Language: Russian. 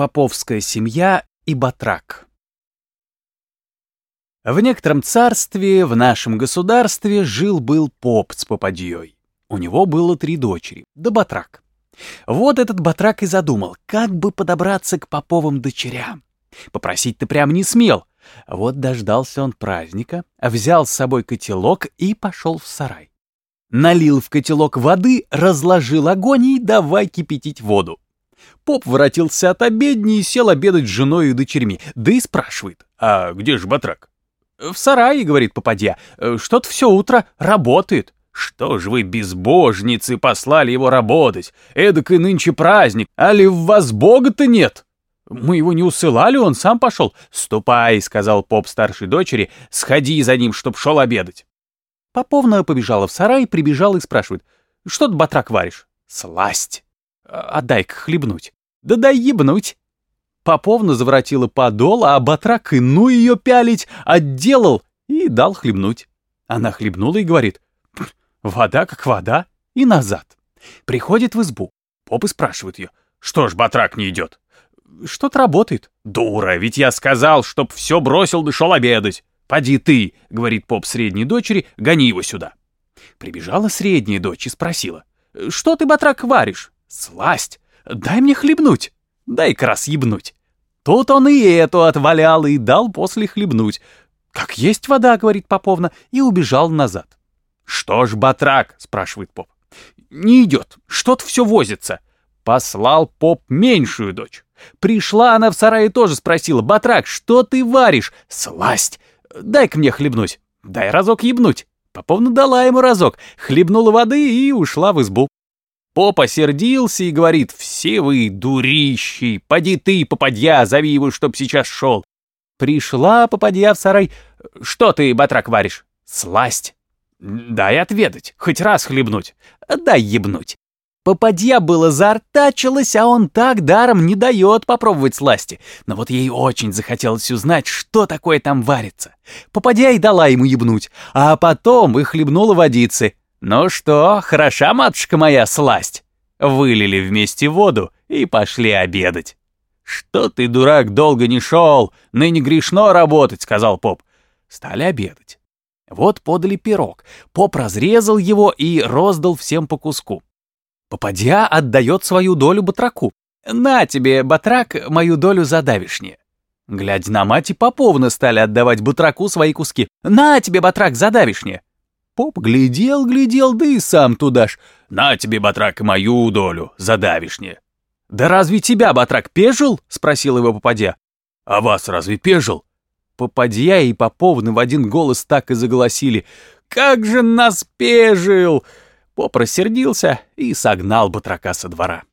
Поповская семья и батрак. В некотором царстве, в нашем государстве, жил-был поп с попадьей. У него было три дочери, да батрак. Вот этот батрак и задумал, как бы подобраться к поповым дочерям. Попросить-то прям не смел. Вот дождался он праздника, взял с собой котелок и пошел в сарай. Налил в котелок воды, разложил огонь и давай кипятить воду. Поп воротился от обедни и сел обедать с женой и дочерьми. Да и спрашивает, а где же батрак? В сарае, говорит попадья, что-то все утро работает. Что ж вы, безбожницы, послали его работать? Эдак и нынче праздник, а ли в вас бога-то нет? Мы его не усылали, он сам пошел. Ступай, сказал поп старшей дочери, сходи за ним, чтоб шел обедать. Поповна побежала в сарай, прибежала и спрашивает, что ты, батрак, варишь? Сласть. Отдай-ка хлебнуть. Да дай ебнуть. Поповна заворотила подол, а батрак и ну ее пялить, отделал и дал хлебнуть. Она хлебнула и говорит, вода как вода, и назад. Приходит в избу. Поп и спрашивает ее, что ж батрак не идет? Что-то работает. Дура, ведь я сказал, чтоб все бросил да шел обедать. Поди ты, говорит поп средней дочери, гони его сюда. Прибежала средняя дочь и спросила, что ты, батрак, варишь? Сласть, дай мне хлебнуть, дай-ка раз. Тут он и эту отвалял и дал после хлебнуть. Как есть вода, говорит Поповна, и убежал назад. Что ж, батрак, спрашивает поп. Не идет, что-то все возится. Послал поп меньшую дочь. Пришла она в сарай и тоже спросила, «Батрак, что ты варишь?» «Сласть! Дай-ка мне хлебнуть!» «Дай разок ебнуть!» Поповна дала ему разок, хлебнула воды и ушла в избу. Попа сердился и говорит, «Все вы дурищи! Поди ты, попадья, зови его, чтоб сейчас шел!» Пришла попадья в сарай. «Что ты, батрак, варишь?» «Сласть!» «Дай отведать, хоть раз хлебнуть!» «Дай ебнуть!» Попадья было заортачилась, а он так даром не дает попробовать сласти. Но вот ей очень захотелось узнать, что такое там варится. Попадья и дала ему ебнуть, а потом и хлебнула водицы. «Ну что, хороша, матушка моя, сласть?» Вылили вместе воду и пошли обедать. «Что ты, дурак, долго не шел? Ныне грешно работать», — сказал поп. Стали обедать. Вот подали пирог. Поп разрезал его и роздал всем по куску. Попадья отдает свою долю батраку. «На тебе, батрак, мою долю за давишнее». Глядя на мать и Поповна стали отдавать батраку свои куски. «На тебе, батрак, за давишнее». Поп глядел, глядел, да и сам туда ж. «На тебе, батрак, мою долю за давишнее». «Да разве тебя, батрак, пежил?» — спросил его попадья. «А вас разве пежил?» Попадья и Поповны в один голос так и заголосили. «Как же нас пежил!» Поп рассердился и согнал батрака со двора.